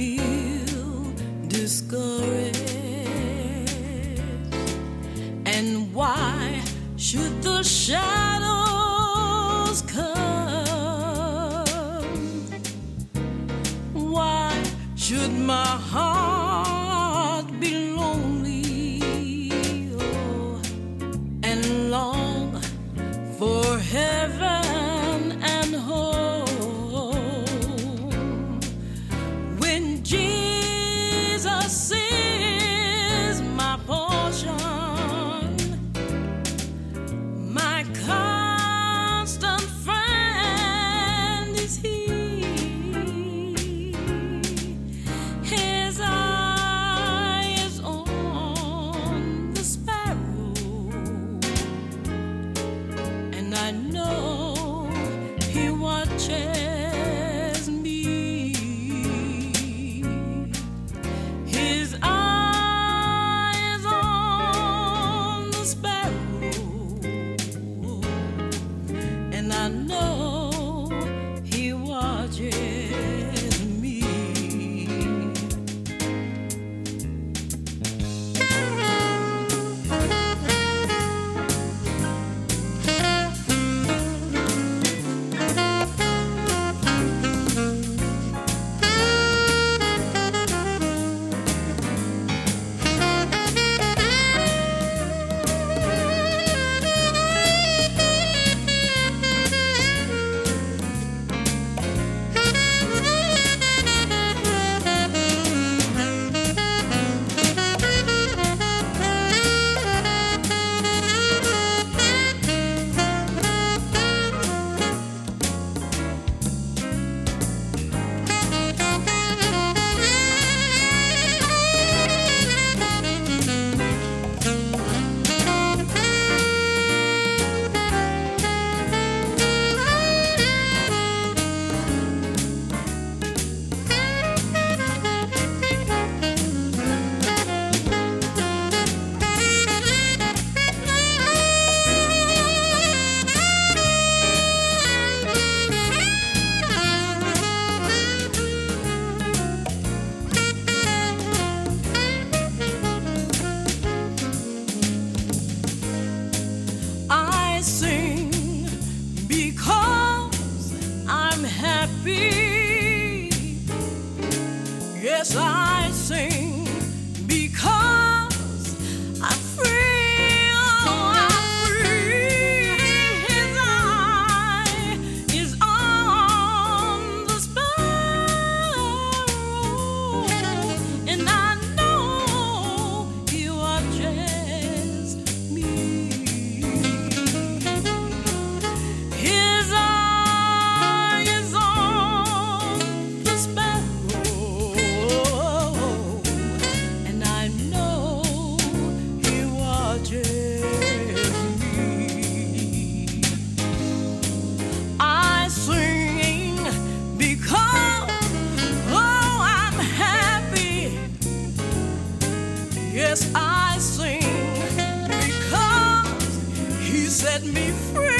feel discouraged? And why should the shadows come? Why should my heart? I know be. Yes, I. yes, I sing because He set me free.